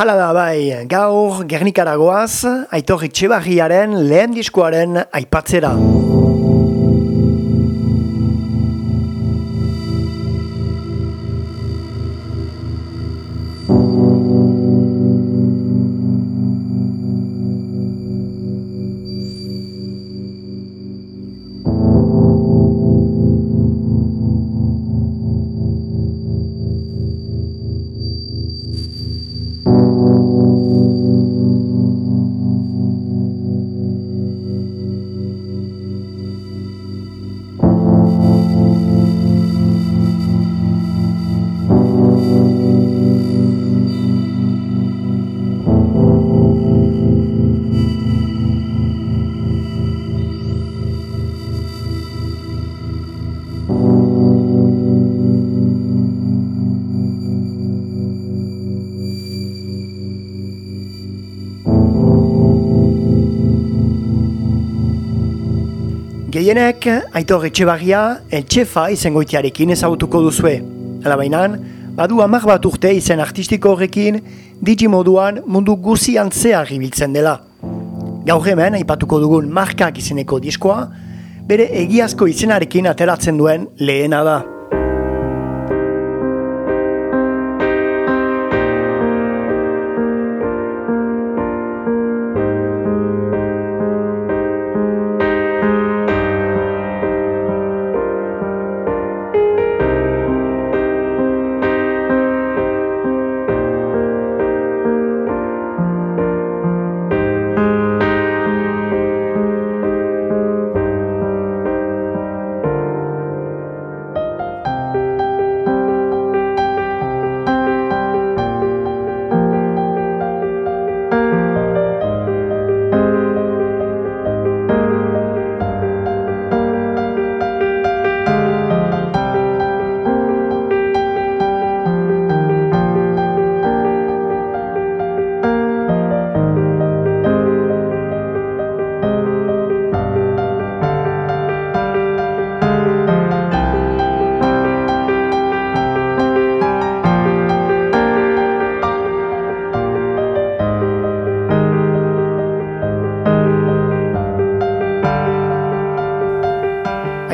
Hala da bai, gaur Gernikaragoaz, Aitor Itxebarriaren lehen diskoaren aipatzera. Gehienek, aitor etxebarria, etxefa izengoitiarekin ezagutuko duzue. Hala bainan, badu amak bat urte izen artistiko horrekin, digimoduan mundu guzian zehar ibiltzen dela. Gaur hemen, aipatuko dugun markak izeneko diskoa, bere egiazko izenarekin ateratzen duen lehena da.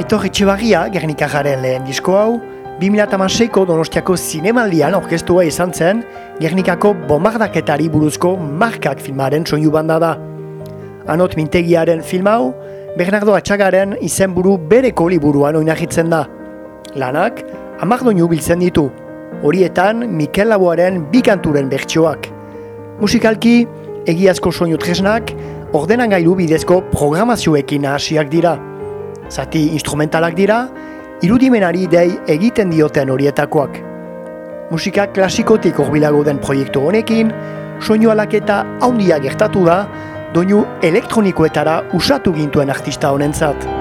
Aitor Etxebarria, Gernikajaren lehen disko hau, 2006ko Donostiako zinemaldian orkestua izan zen Gernikako bombardaketari buruzko markak filmaren soinu banda da. Anot Mintegiaren film hau, Bernardo Atxagaren izenburu bereko liburuan oinahitzen da. Lanak, amak doinu biltzen ditu. Horietan, Mikel Laboaren bikanturen bertsioak. Musikalki, egiazko soinu tresnak, ordenan gailu bidezko programazioekin hasiak dira zati instrumentalak dira, irudimenari dei egiten dioten horietakoak. Musika klasikotik horbilago den proiektu honekin, soinu alaketa haundia gertatu da, doinu elektronikoetara usatu gintuen artista honentzat.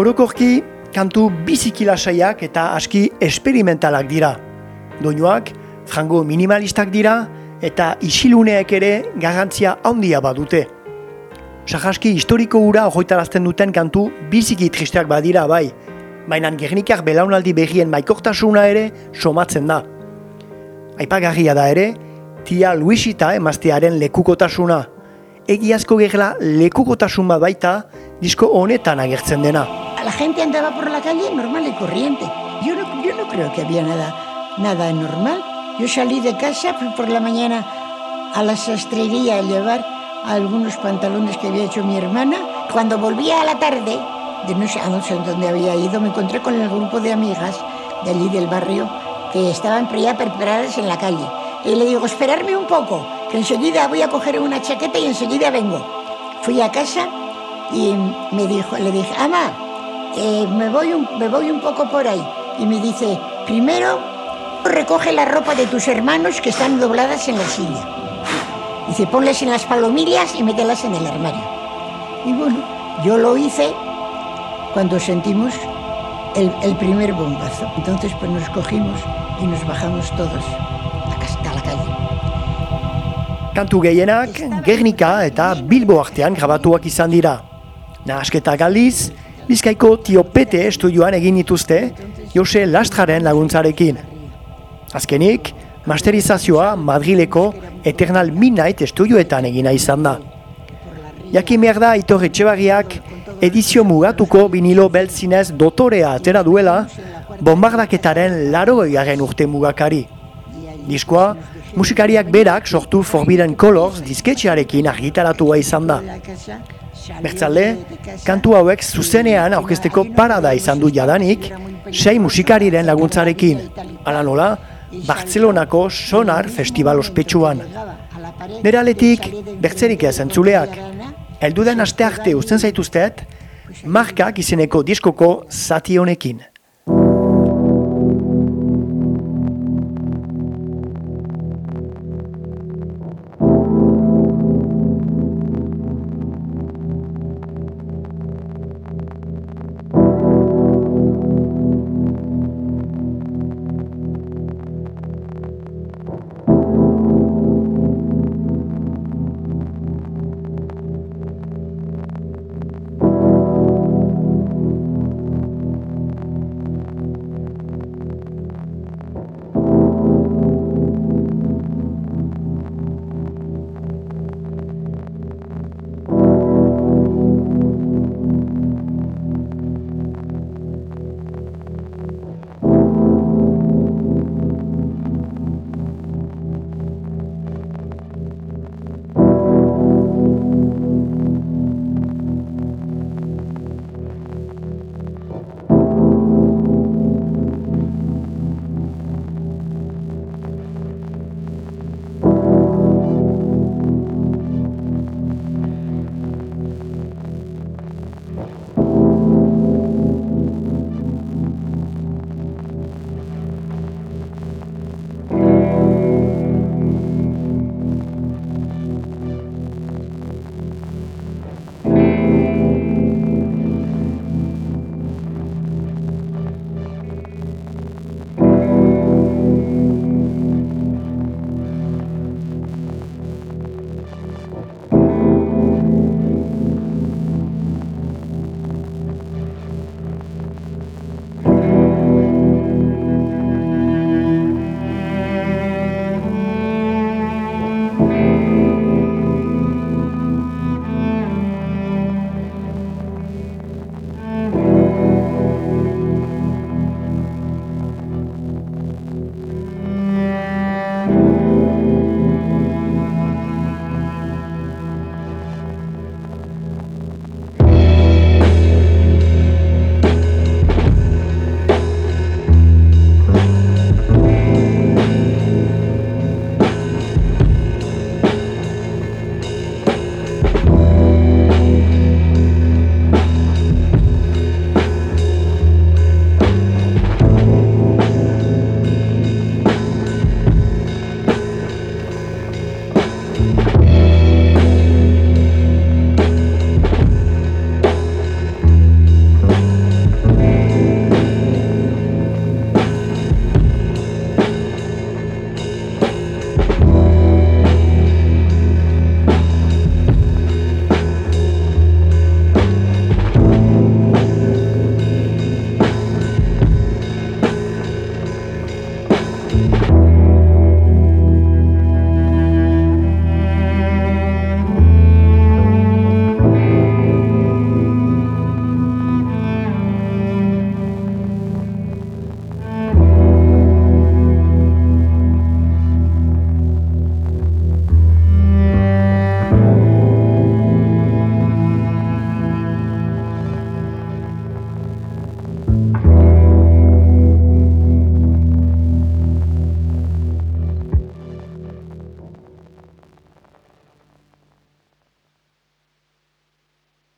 Orokorki, kantu bizikilasaiak eta aski esperimentalak dira. Doinuak, frango minimalistak dira eta isiluneek ere garrantzia handia badute. Sahaski historiko hura ojoitarazten duten kantu biziki tristeak badira bai, baina gernikak belaunaldi berrien maikortasuna ere somatzen da. Aipagarria da ere, tia Luisita emaztearen lekukotasuna. Egiazko gerla lekukotasun bat baita disko honetan agertzen dena. La gente andaba por la calle normal y corriente. Yo no, yo no creo que había nada, nada normal. Yo salí de casa, fui por la mañana a la sastrería a llevar algunos pantalones que había hecho mi hermana. Cuando volvía a la tarde, de no sé, no sé dónde había ido, me encontré con el grupo de amigas de allí del barrio que estaban ya preparadas en la calle. Y le digo, esperarme un poco, que enseguida voy a coger una chaqueta y enseguida vengo. Fui a casa y me dijo, le dije, ama, eh, me, voy un, me voy un poco por ahí. Y me dice, primero recoge la ropa de tus hermanos que están dobladas en la silla. Dice, ponles en las palomillas y mételas en el armario. Y bueno, yo lo hice cuando sentimos el, primer bombazo. Entonces pues nos cogimos y nos bajamos todos a la calle. Kantu gehienak, Gernika eta Bilbo artean grabatuak izan dira. Nahasketa Bizkaiko Tiopete estudioan egin dituzte, Jose Lastraren laguntzarekin. Azkenik, masterizazioa Madrileko Eternal Midnight estudioetan egina izan da. Jakin behar da Itor Etxebarriak edizio mugatuko vinilo beltzinez dotorea atera duela bombardaketaren laro egaren urte mugakari. Diskoa, musikariak berak sortu Forbidden Colors disketxearekin argitaratua izan da. Bertzale, kantu hauek zuzenean aurkezteko parada izan du jadanik, sei musikariren laguntzarekin. Hala nola, Bartzelonako Sonar Festival ospetsuan. Nere aletik, bertzerik ez entzuleak. Elduden aste arte usten zaituztet, markak izeneko diskoko zati honekin.